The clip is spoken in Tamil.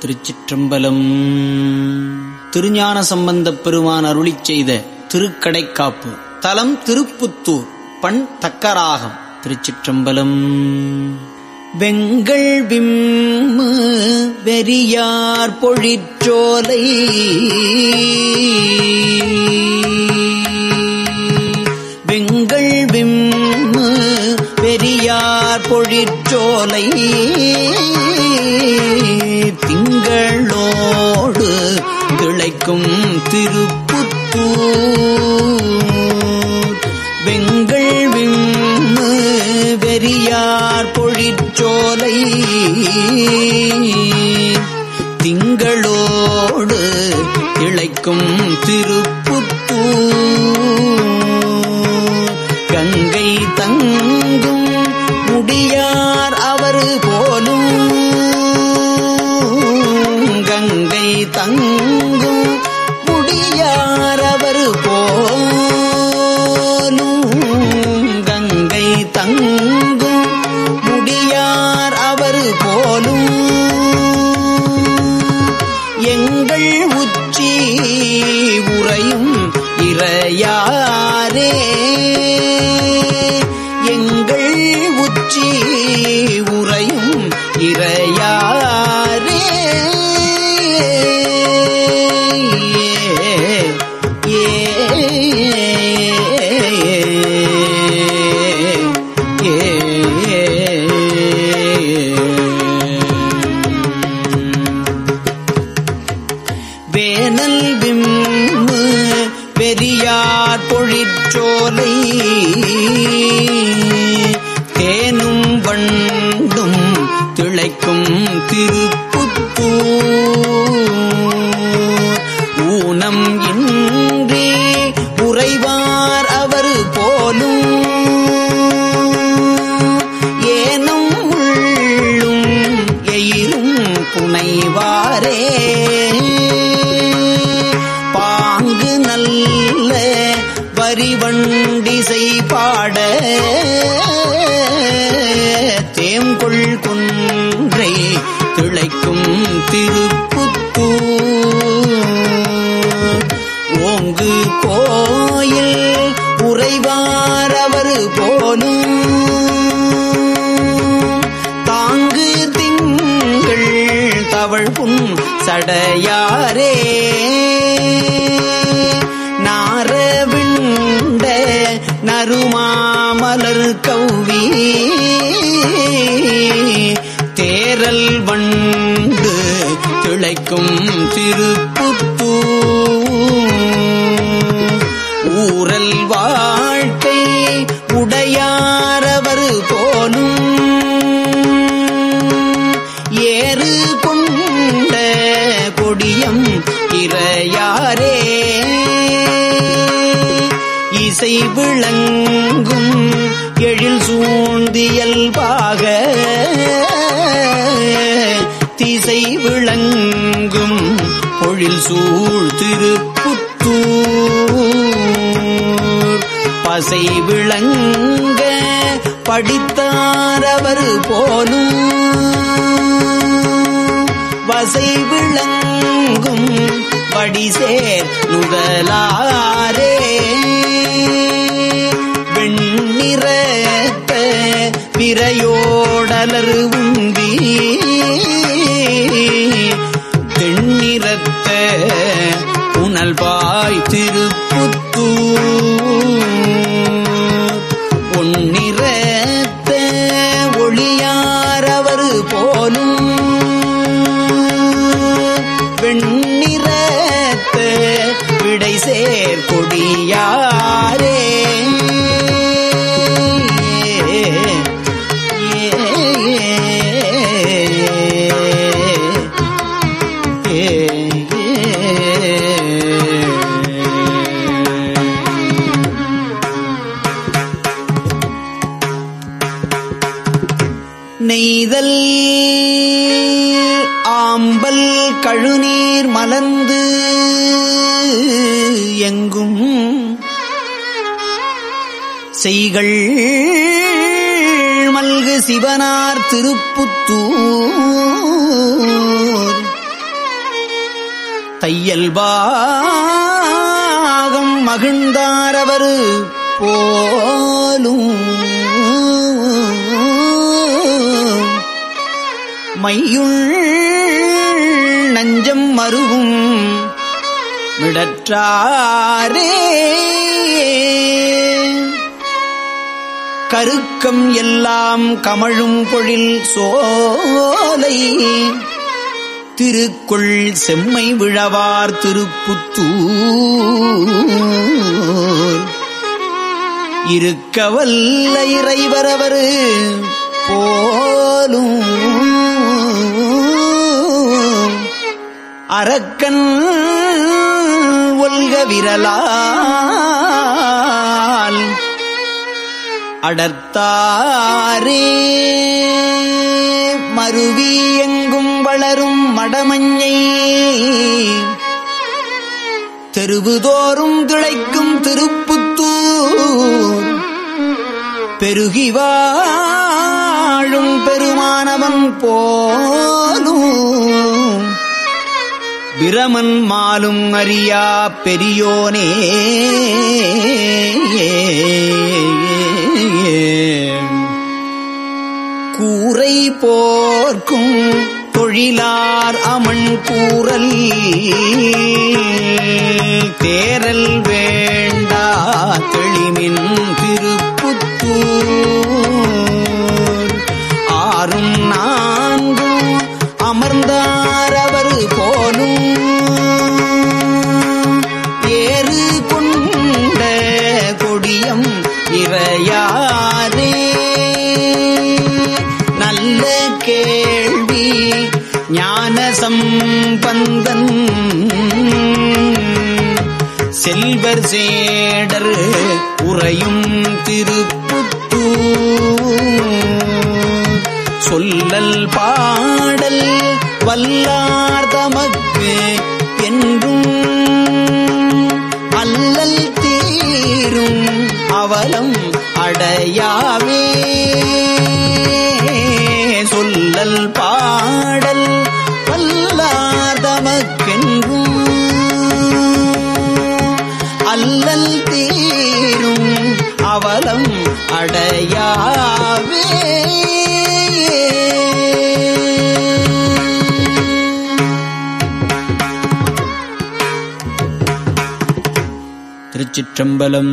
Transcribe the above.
திருச்சிற்றம்பலம். திருஞான சம்பந்தப் பெருமான் அருளி செய்த திருக்கடைக்காப்பு. தலம் திருப்புத்தூர் பண் தக்கராகம் திருச்சிற்றம்பலம். வெங்கள் விம்மு வெறியார் பொழிற்றோலை வெங்கள் விம்மு பெரியார் பொழிற்றோலை திளைக்கும் திருப்புத்தூர். வெங்கள் விம்மு வெறியார் பொழிச்சோலை திங்களோடு இழைக்கும் திருப்புத்தூர் அது போலும். எங்கள் உச்சி உறையும் இறையாரே எங்கள் உச்சி தேம்கொள் கொன்றை திளைக்கும் திருப்புத்தூர். ஓங்கு கோயில் உறைவாரவர் போலும். தாங்கு திங்கள் தவழ் புன் சடையாரே நாரவிண்ட நருமாமலர் கௌவி வண்டு திளைக்கும் திருப்புத்தூர் ஊரல் வாழ்க்கை உடையாரவர் போலும். ஏறு கொண்ட கொடியம் இறையாரே. இசை விளங்கும் எழில் சூழ்ந்தியல்பாக திசை விளங்கும் பொழில் சூழ் திருப்புத்தூர். பசை விளங்க படித்தாரவர் போலும் வசை விளங்கும் படிசேர் நுதலாரே வெண்ணிறத்த பிறையோடலர் உந்தி தென்னிறத்த புனல்பாய் திருப்புத்தூர். பொன்னிறத்த ஒளியாரவர் போலும் வெண்ணிறத்த விடை சேர் நெய்தல். ஆம்பல் கழுநீர் மலர்ந்து எங்கும் செய்கள் மல்கு சிவனார் திருப்புத்தூர். தையல்பாகம் மகிழ்ந்தாரவர் போலும். மையுள் நஞ்சம் மருவும் மிடற்றாரே. கருக்கம் எல்லாம் கமழும் பொழில் சோலை. திருக்குள் செம்மை விழவார் திருப்புத்தூர். இருக்கவல்ல இறைவரவர் போலும் அரக்கன் ஒல்க விரலால் அடர்த்தாரே. மருவி எங்கும் வளரும் மடமஞ்சை. தெருவுதோறும் திளைக்கும் திருப்புத்தூர். பெருகி வாழும் பெருமானவன் போலும் பிரமன் மாலும் அறியா பெரியோனே. கூரை போர்க்கும் தொழிலார் அமன் கூறல். தேரல் வேண்டா தெளிமின் திருப்புத்தூர். சம்பந்தன் செல்வர் சேடர் உறையும் திருப்புத்தூர். சொல்லல் பாடல் வல்லார் தமக்கு என்றும் அல்லல் தீரும் அவலம் அடையாவே. அடையாவே. திருச்சிற்றம்பலம்